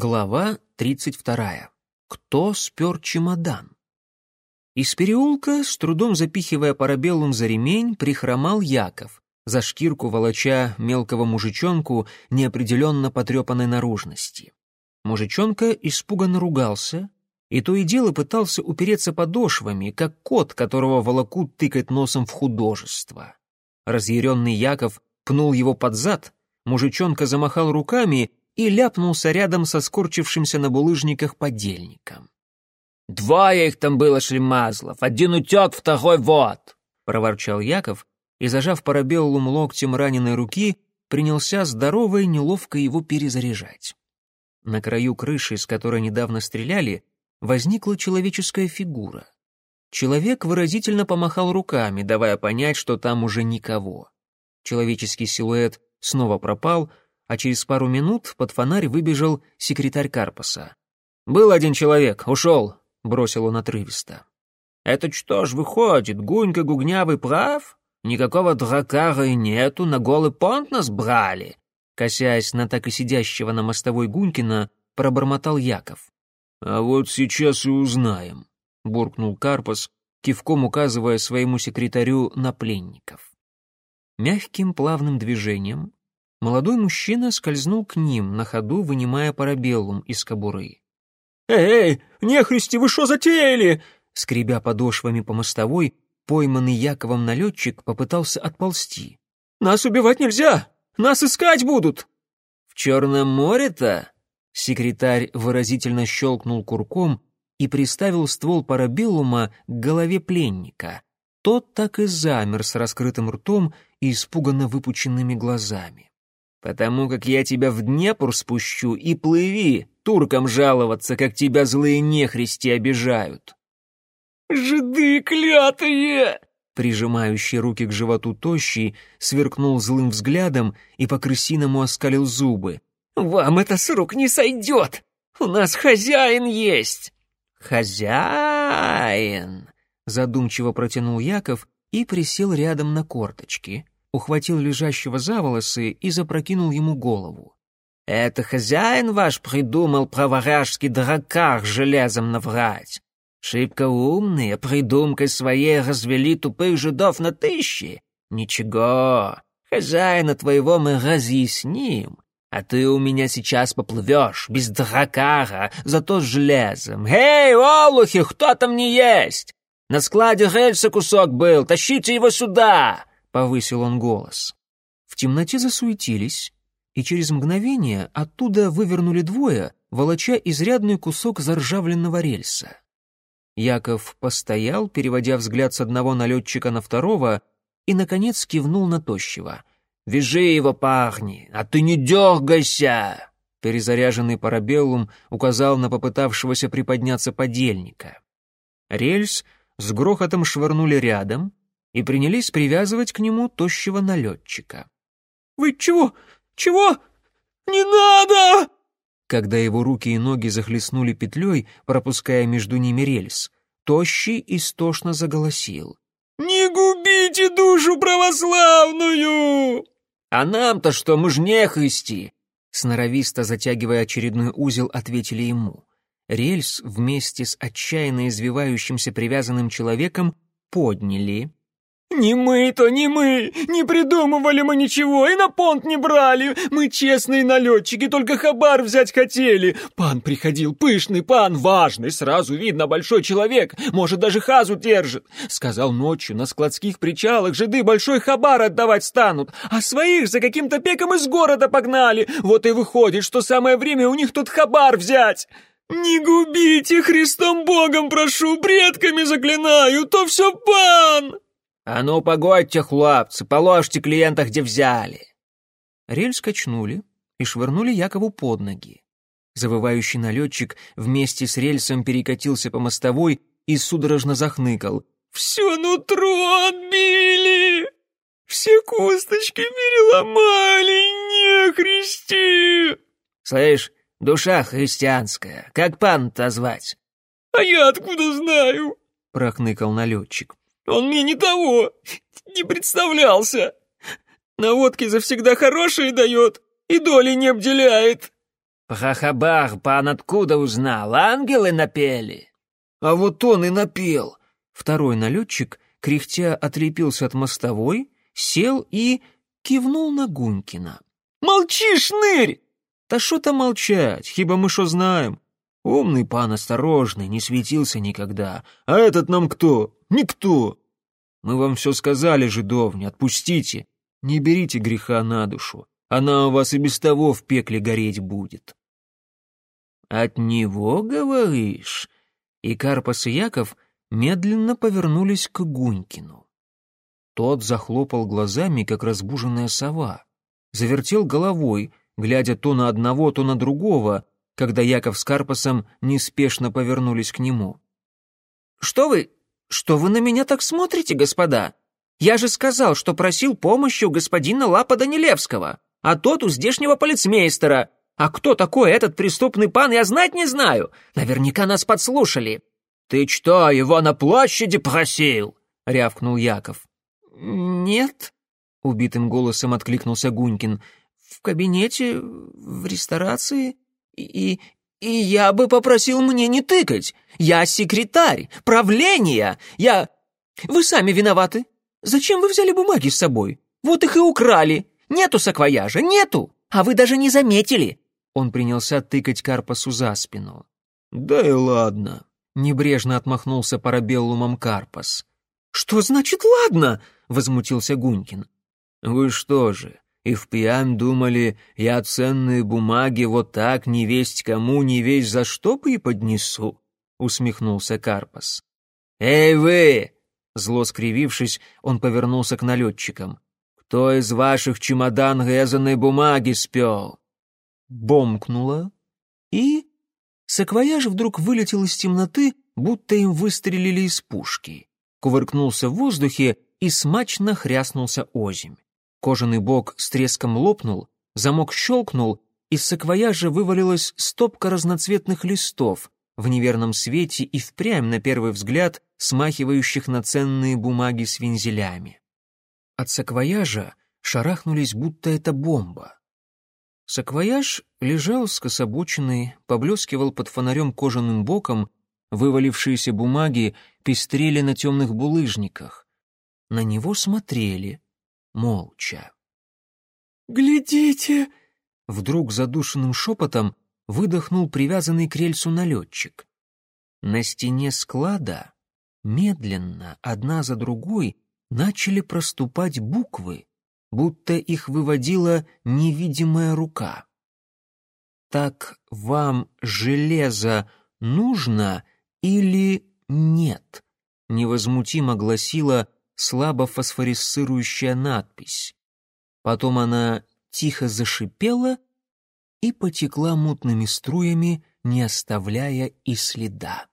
Глава 32. Кто спер чемодан? Из переулка, с трудом запихивая парабеллум за ремень, прихромал Яков, за шкирку волоча мелкого мужичонку неопределенно потрепанной наружности. Мужичонка испуганно ругался, и то и дело пытался упереться подошвами, как кот, которого волокут тыкать носом в художество. Разъяренный Яков пнул его под зад, мужичонка замахал руками и ляпнулся рядом со скорчившимся на булыжниках подельником. «Двое их там было, шлемазлов, один утек, второй вот!» — проворчал Яков и, зажав парабеллум локтем раненой руки, принялся здорово и неловко его перезаряжать. На краю крыши, с которой недавно стреляли, возникла человеческая фигура. Человек выразительно помахал руками, давая понять, что там уже никого. Человеческий силуэт снова пропал — а через пару минут под фонарь выбежал секретарь Карпаса. «Был один человек, ушел», — бросил он отрывисто. «Это что ж выходит, Гунька Гугнявый прав? Никакого дракара и нету, на голый понт нас брали!» Косясь на так и сидящего на мостовой Гунькина, пробормотал Яков. «А вот сейчас и узнаем», — буркнул Карпас, кивком указывая своему секретарю на пленников. Мягким плавным движением Молодой мужчина скользнул к ним, на ходу вынимая парабеллум из кобуры. «Эй, нехристи, вы что затеяли?» Скребя подошвами по мостовой, пойманный Яковом налетчик попытался отползти. «Нас убивать нельзя! Нас искать будут!» «В Черном море-то?» Секретарь выразительно щелкнул курком и приставил ствол парабеллума к голове пленника. Тот так и замер с раскрытым ртом и испуганно выпученными глазами потому как я тебя в Днепр спущу и плыви, туркам жаловаться, как тебя злые нехристи обижают». «Жиды клятые!» Прижимающий руки к животу тощий, сверкнул злым взглядом и по-крысиному оскалил зубы. «Вам это с рук не сойдет! У нас хозяин есть!» «Хозяин!» Задумчиво протянул Яков и присел рядом на корточки ухватил лежащего за волосы и запрокинул ему голову. «Это хозяин ваш придумал про варяжский дракар железом наврать? Шибко умные, придумкой своей развели тупых жидов на тысячи? Ничего, хозяина твоего мы разъясним, а ты у меня сейчас поплывешь, без дракара, зато с железом. Эй, олухи, кто там не есть? На складе рельса кусок был, тащите его сюда!» — повысил он голос. В темноте засуетились, и через мгновение оттуда вывернули двое, волоча изрядный кусок заржавленного рельса. Яков постоял, переводя взгляд с одного налетчика на второго, и, наконец, кивнул на тощего. «Вяжи его, парни, а ты не дергайся!» Перезаряженный парабеллум указал на попытавшегося приподняться подельника. Рельс с грохотом швырнули рядом, и принялись привязывать к нему тощего налетчика. «Вы чего? Чего? Не надо!» Когда его руки и ноги захлестнули петлей, пропуская между ними рельс, тощий истошно заголосил. «Не губите душу православную!» «А нам-то что, мы ж нехристи!» Сноровисто затягивая очередной узел, ответили ему. Рельс вместе с отчаянно извивающимся привязанным человеком подняли, «Не мы-то, не мы! Не придумывали мы ничего и на понт не брали! Мы честные налетчики, только хабар взять хотели! Пан приходил, пышный пан, важный, сразу видно, большой человек, может, даже хазу держит! Сказал ночью, на складских причалах жиды большой хабар отдавать станут, а своих за каким-то пеком из города погнали! Вот и выходит, что самое время у них тут хабар взять!» «Не губите, Христом Богом прошу, предками заклинаю, то все пан!» «А ну, погодьте, хлопцы, положьте клиента, где взяли!» Рельс качнули и швырнули Якову под ноги. Завывающий налетчик вместе с рельсом перекатился по мостовой и судорожно захныкал. «Все нутро отбили! Все косточки переломали, не христи!» «Слышь, душа христианская, как пан-то звать?» «А я откуда знаю?» — прохныкал налетчик. Он мне не того, не представлялся. На водке завсегда хорошие дает и доли не обделяет. «Про хабар пан откуда узнал? Ангелы напели?» «А вот он и напел!» Второй налетчик, кряхтя, отлепился от мостовой, сел и кивнул на Гунькина. «Молчи, шнырь!» «Та що там молчать, хіба мы шо знаем? Умный пан осторожный, не светился никогда. А этот нам кто? Никто!» «Мы вам все сказали, жидовни, отпустите. Не берите греха на душу. Она у вас и без того в пекле гореть будет». «От него, говоришь?» И Карпас и Яков медленно повернулись к Гунькину. Тот захлопал глазами, как разбуженная сова, завертел головой, глядя то на одного, то на другого, когда Яков с Карпасом неспешно повернулись к нему. «Что вы... что вы на меня так смотрите, господа? Я же сказал, что просил помощи у господина Лапа Данилевского, а тот у здешнего полицмейстера. А кто такой этот преступный пан, я знать не знаю. Наверняка нас подслушали». «Ты что, его на площади просил?» — рявкнул Яков. «Нет», — убитым голосом откликнулся Гунькин. «В кабинете, в ресторации, и, и я бы попросил мне не тыкать. Я секретарь, правления, я... Вы сами виноваты. Зачем вы взяли бумаги с собой? Вот их и украли. Нету саквояжа, нету, а вы даже не заметили. Он принялся тыкать Карпасу за спину. «Да и ладно», — небрежно отмахнулся парабеллумом Карпас. «Что значит «ладно»?» — возмутился Гунькин. «Вы что же, и впрямь думали, я ценные бумаги вот так не весть кому, не весть за что преподнесу?» — усмехнулся Карпас. «Эй вы!» — зло скривившись, он повернулся к налетчикам. «Кто из ваших чемодан резаной бумаги спел?» бомкнуло, и саквояж вдруг вылетел из темноты, будто им выстрелили из пушки. Кувыркнулся в воздухе и смачно хряснулся озимь. Кожаный бок с треском лопнул, замок щелкнул, из саквояжа вывалилась стопка разноцветных листов, в неверном свете и впрямь, на первый взгляд, смахивающих на ценные бумаги с вензелями. От саквояжа шарахнулись, будто это бомба. Саквояж лежал скособоченный, поблескивал под фонарем кожаным боком, вывалившиеся бумаги пестрели на темных булыжниках. На него смотрели, молча. «Глядите!» Вдруг задушенным шепотом выдохнул привязанный к рельсу налетчик. На стене склада медленно, одна за другой, начали проступать буквы, будто их выводила невидимая рука. «Так вам железо нужно или нет?» — невозмутимо гласила слабо фосфорисцирующая надпись. Потом она тихо зашипела и потекла мутными струями, не оставляя и следа.